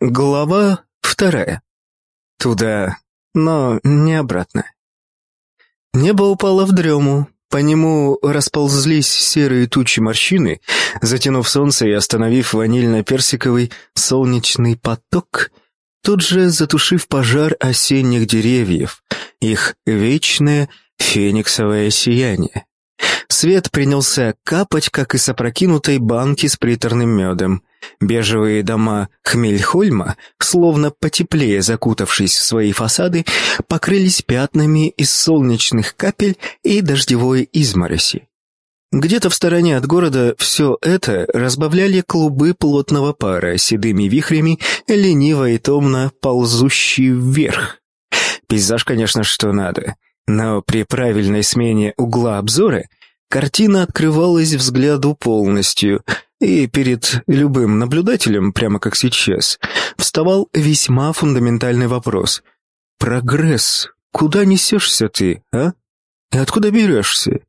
Глава вторая. Туда, но не обратно. Небо упало в дрему, по нему расползлись серые тучи морщины, затянув солнце и остановив ванильно-персиковый солнечный поток, тут же затушив пожар осенних деревьев, их вечное фениксовое сияние. Свет принялся капать, как из опрокинутой банки с приторным медом. Бежевые дома Хмельхольма, словно потеплее закутавшись в свои фасады, покрылись пятнами из солнечных капель и дождевой измороси. Где-то в стороне от города все это разбавляли клубы плотного пара седыми вихрями, лениво и томно ползущие вверх. Пейзаж, конечно, что надо, но при правильной смене угла обзора картина открывалась взгляду полностью — и перед любым наблюдателем, прямо как сейчас, вставал весьма фундаментальный вопрос. «Прогресс. Куда несешься ты, а? И откуда берешься?»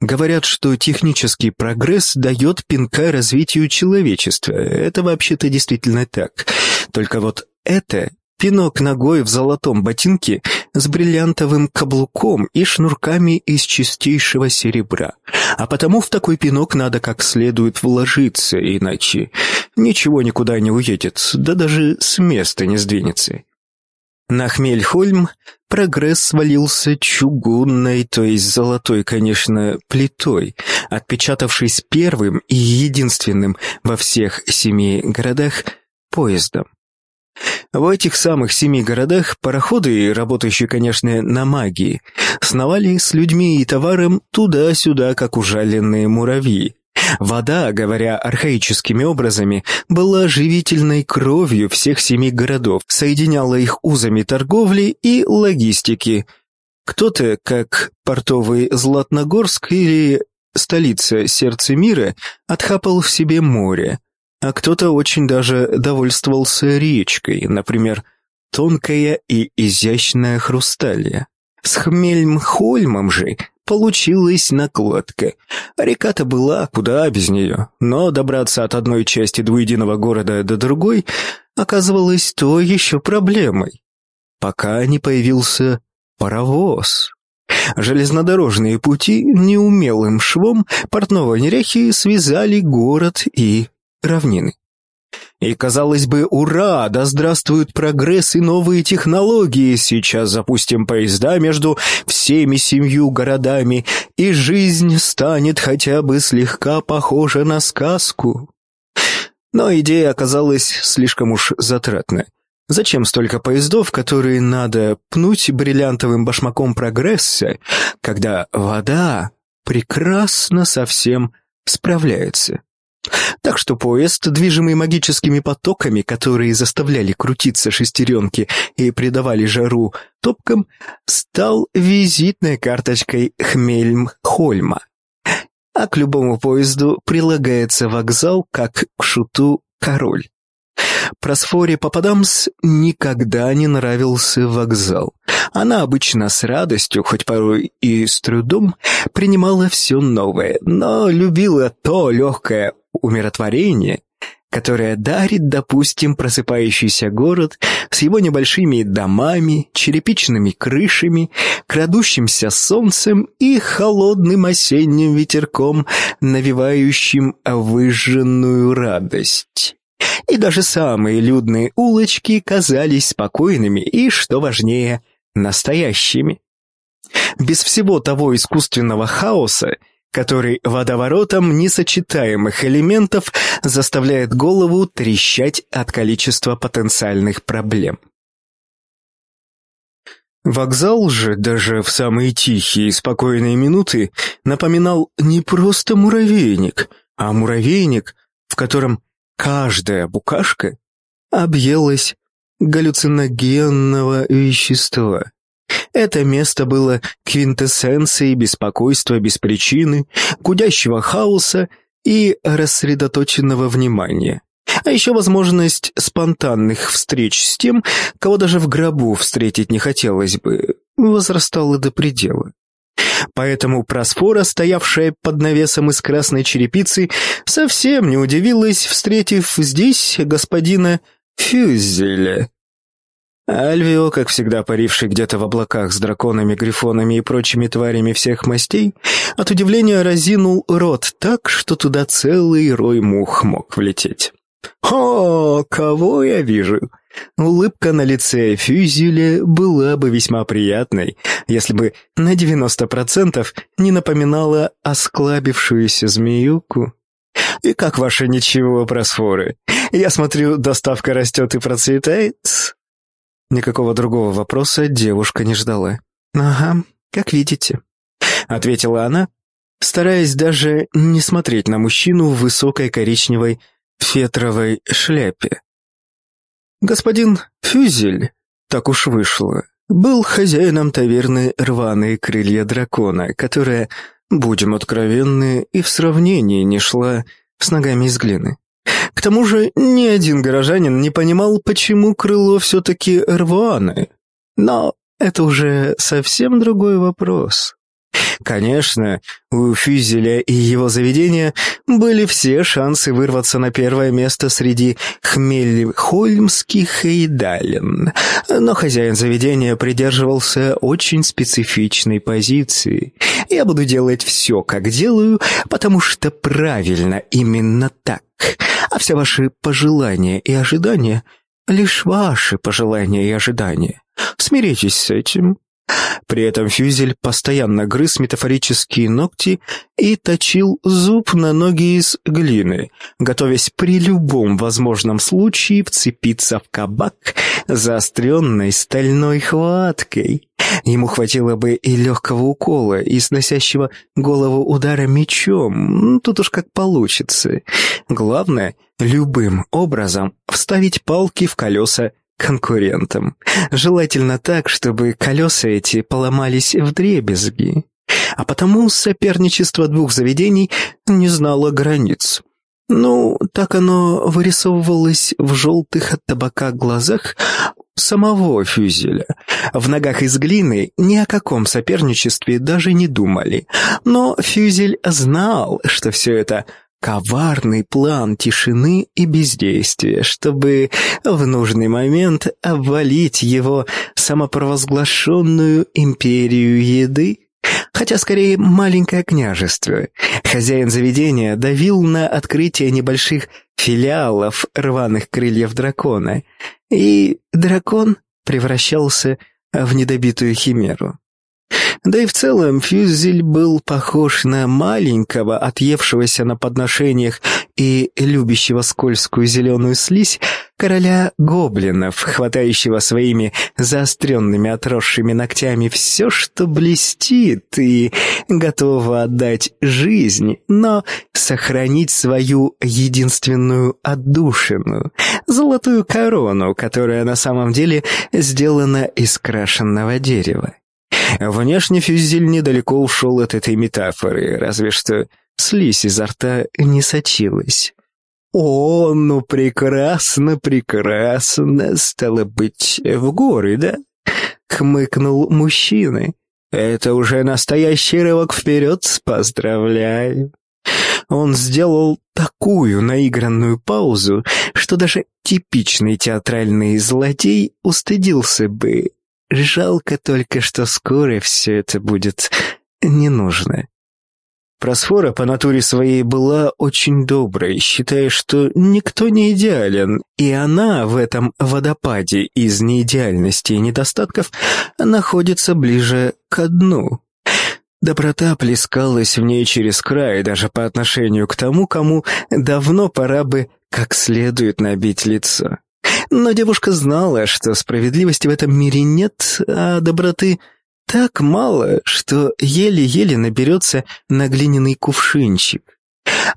Говорят, что технический прогресс дает пинка развитию человечества. Это вообще-то действительно так. Только вот это Пинок ногой в золотом ботинке с бриллиантовым каблуком и шнурками из чистейшего серебра. А потому в такой пинок надо как следует вложиться, иначе ничего никуда не уедет, да даже с места не сдвинется. На Хмельхольм прогресс свалился чугунной, то есть золотой, конечно, плитой, отпечатавшись первым и единственным во всех семи городах поездом. В этих самых семи городах пароходы, работающие, конечно, на магии, сновали с людьми и товаром туда-сюда, как ужаленные муравьи. Вода, говоря архаическими образами, была живительной кровью всех семи городов, соединяла их узами торговли и логистики. Кто-то, как портовый Златногорск или столица сердца мира, отхапал в себе море, а кто-то очень даже довольствовался речкой, например, тонкая и изящная хрусталья. С Хмельмхольмом же получилась накладка. Река-то была куда без нее, но добраться от одной части двуединого города до другой оказывалось то еще проблемой. Пока не появился паровоз. Железнодорожные пути неумелым швом портного неряхи связали город и равнины. И, казалось бы, ура, да здравствует прогресс и новые технологии, сейчас запустим поезда между всеми семью городами, и жизнь станет хотя бы слегка похожа на сказку. Но идея оказалась слишком уж затратной. Зачем столько поездов, которые надо пнуть бриллиантовым башмаком прогресса, когда вода прекрасно совсем справляется? Так что поезд, движимый магическими потоками, которые заставляли крутиться шестеренки и придавали жару топкам, стал визитной карточкой Хмельмхольма. А к любому поезду прилагается вокзал, как к шуту король. Просфоре Пападамс никогда не нравился вокзал. Она обычно с радостью, хоть порой и с трудом, принимала все новое, но любила то легкое умиротворение, которое дарит, допустим, просыпающийся город с его небольшими домами, черепичными крышами, крадущимся солнцем и холодным осенним ветерком, навевающим выжженную радость. И даже самые людные улочки казались спокойными и, что важнее, настоящими. Без всего того искусственного хаоса, который водоворотом несочетаемых элементов заставляет голову трещать от количества потенциальных проблем. Вокзал же, даже в самые тихие и спокойные минуты, напоминал не просто муравейник, а муравейник, в котором каждая букашка объелась галлюциногенного вещества. Это место было квинтэссенцией беспокойства без причины, гудящего хаоса и рассредоточенного внимания. А еще возможность спонтанных встреч с тем, кого даже в гробу встретить не хотелось бы, возрастала до предела. Поэтому просфора, стоявшая под навесом из красной черепицы, совсем не удивилась, встретив здесь господина Фюзеля. Альвио, как всегда паривший где-то в облаках с драконами, грифонами и прочими тварями всех мастей, от удивления разинул рот так, что туда целый рой мух мог влететь. «О, кого я вижу?» Улыбка на лице Фюзеля была бы весьма приятной, если бы на 90% не напоминала осклабившуюся змеюку. «И как ваше ничего, просфоры? Я смотрю, доставка растет и процветает?» Никакого другого вопроса девушка не ждала. «Ага, как видите», — ответила она, стараясь даже не смотреть на мужчину в высокой коричневой фетровой шляпе. Господин Фюзель, так уж вышло, был хозяином таверны «Рваные крылья дракона», которая, будем откровенны, и в сравнении не шла с ногами из глины. К тому же ни один горожанин не понимал, почему крыло все-таки рваное. Но это уже совсем другой вопрос. Конечно, у Фюзеля и его заведения были все шансы вырваться на первое место среди хмельхольмских эйдален, но хозяин заведения придерживался очень специфичной позиции. «Я буду делать все, как делаю, потому что правильно именно так, а все ваши пожелания и ожидания — лишь ваши пожелания и ожидания. Смиритесь с этим, при этом Фюзель постоянно грыз метафорические ногти и точил зуб на ноги из глины, готовясь при любом возможном случае вцепиться в кабак заостренной стальной хваткой. Ему хватило бы и легкого укола, и сносящего голову удара мечом, тут уж как получится. Главное, любым образом вставить палки в колеса конкурентам. Желательно так, чтобы колеса эти поломались в дребезги. А потому соперничество двух заведений не знало границ. Ну, так оно вырисовывалось в желтых от табака глазах самого Фюзеля. В ногах из глины ни о каком соперничестве даже не думали. Но Фюзель знал, что все это коварный план тишины и бездействия, чтобы в нужный момент обвалить его самопровозглашенную империю еды. Хотя скорее маленькое княжество. Хозяин заведения давил на открытие небольших филиалов рваных крыльев дракона, и дракон превращался в недобитую химеру. Да и в целом Фюзель был похож на маленького, отъевшегося на подношениях и любящего скользкую зеленую слизь короля гоблинов, хватающего своими заостренными отросшими ногтями все, что блестит, и готового отдать жизнь, но сохранить свою единственную отдушину, золотую корону, которая на самом деле сделана из крашенного дерева. Внешне Фюзель недалеко ушел от этой метафоры, разве что слизь изо рта не сочилась. «О, ну прекрасно, прекрасно, стало быть, в горы, да?» — хмыкнул мужчина. «Это уже настоящий рывок вперед, поздравляю!» Он сделал такую наигранную паузу, что даже типичный театральный злодей устыдился бы. Жалко только, что скоро все это будет не нужно. Просфора по натуре своей была очень доброй, считая, что никто не идеален, и она в этом водопаде из неидеальности и недостатков находится ближе к дну. Доброта плескалась в ней через край даже по отношению к тому, кому давно пора бы как следует набить лицо. Но девушка знала, что справедливости в этом мире нет, а доброты так мало, что еле-еле наберется на глиняный кувшинчик.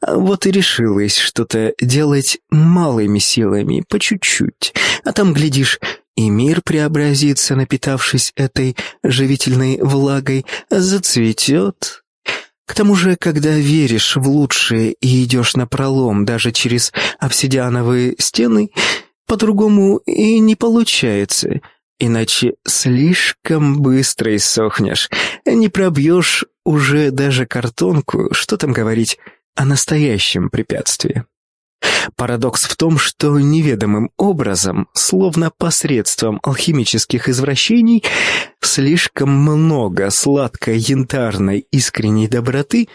Вот и решилась что-то делать малыми силами, по чуть-чуть. А там, глядишь, и мир преобразится, напитавшись этой живительной влагой, зацветет. К тому же, когда веришь в лучшее и идешь на пролом даже через обсидиановые стены, по-другому и не получается, иначе слишком быстро иссохнешь, не пробьешь уже даже картонку, что там говорить о настоящем препятствии. Парадокс в том, что неведомым образом, словно посредством алхимических извращений, слишком много сладкой янтарной искренней доброты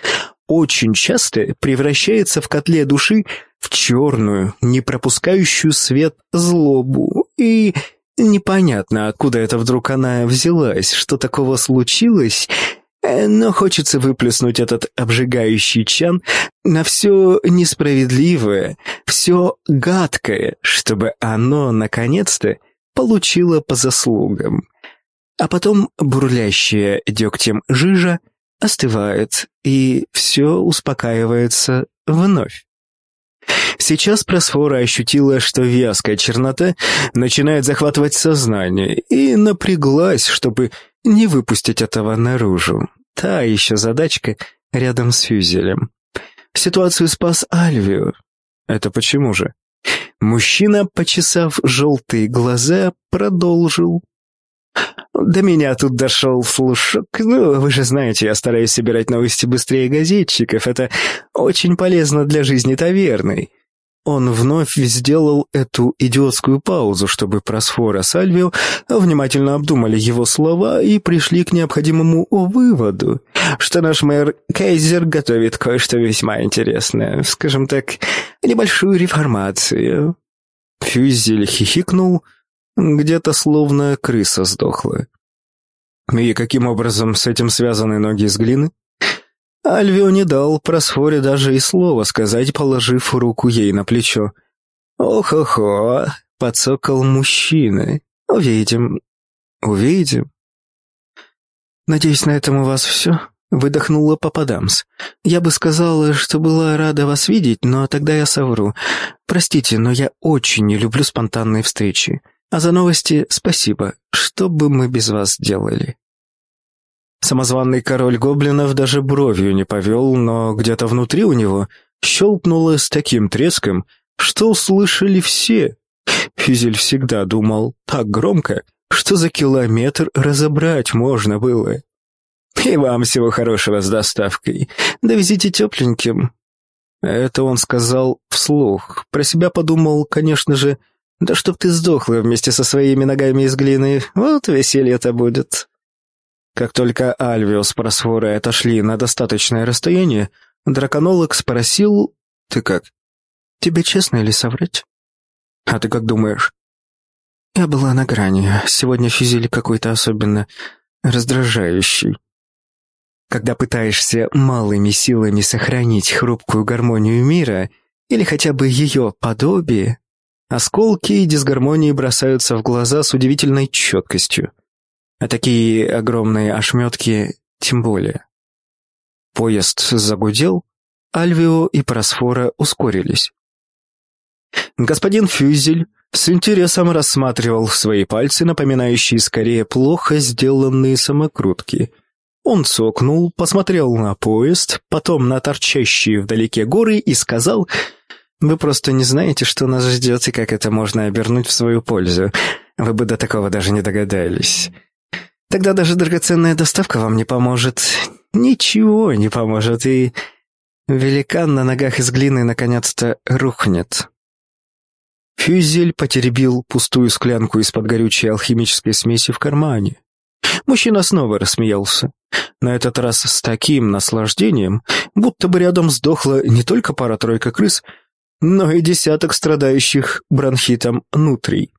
очень часто превращается в котле души в черную, не пропускающую свет злобу. И непонятно, откуда это вдруг она взялась, что такого случилось, Э, но хочется выплеснуть этот обжигающий чан на все несправедливое, все гадкое, чтобы оно, наконец-то, получило по заслугам. А потом бурлящая дегтем жижа остывает, и все успокаивается вновь. Сейчас просфора ощутила, что вязкая чернота начинает захватывать сознание, и напряглась, чтобы не выпустить этого наружу. Та еще задачка рядом с фюзелем. Ситуацию спас Альвио. Это почему же? Мужчина, почесав желтые глаза, продолжил. До меня тут дошел слушок. Ну, вы же знаете, я стараюсь собирать новости быстрее газетчиков. Это очень полезно для жизни таверной. Он вновь сделал эту идиотскую паузу, чтобы Просфора с Альвио внимательно обдумали его слова и пришли к необходимому выводу, что наш мэр Кейзер готовит кое-что весьма интересное, скажем так, небольшую реформацию. Фюзель хихикнул, где-то словно крыса сдохла. И каким образом с этим связаны ноги из глины? Альвио не дал Просфоре даже и слова сказать, положив руку ей на плечо. «Ох-охо!» — подсокал мужчина. «Увидим, увидим». «Надеюсь, на этом у вас все?» — выдохнула Пападамс. «Я бы сказала, что была рада вас видеть, но тогда я совру. Простите, но я очень не люблю спонтанные встречи. А за новости спасибо. Что бы мы без вас делали?» Самозванный король гоблинов даже бровью не повел, но где-то внутри у него щелкнуло с таким треском, что услышали все. Фюзель всегда думал так громко, что за километр разобрать можно было. «И вам всего хорошего с доставкой. Довезите тепленьким». Это он сказал вслух. Про себя подумал, конечно же, «Да чтоб ты сдохла вместе со своими ногами из глины, вот веселье-то будет». Как только Альвио с Просфорой отошли на достаточное расстояние, драконолог спросил «Ты как? Тебе честно или соврать?» «А ты как думаешь?» «Я была на грани. Сегодня физили какой-то особенно раздражающий. Когда пытаешься малыми силами сохранить хрупкую гармонию мира или хотя бы ее подобие, осколки и дисгармонии бросаются в глаза с удивительной четкостью а такие огромные ошметки тем более. Поезд загудел, Альвио и Просфора ускорились. Господин Фюзель с интересом рассматривал свои пальцы, напоминающие скорее плохо сделанные самокрутки. Он цокнул, посмотрел на поезд, потом на торчащие вдалеке горы и сказал, «Вы просто не знаете, что нас ждет и как это можно обернуть в свою пользу. Вы бы до такого даже не догадались. Тогда даже драгоценная доставка вам не поможет. Ничего не поможет, и великан на ногах из глины наконец-то рухнет. Фюзель потеребил пустую склянку из-под горючей алхимической смеси в кармане. Мужчина снова рассмеялся. На этот раз с таким наслаждением, будто бы рядом сдохла не только пара-тройка крыс, но и десяток страдающих бронхитом нутрий.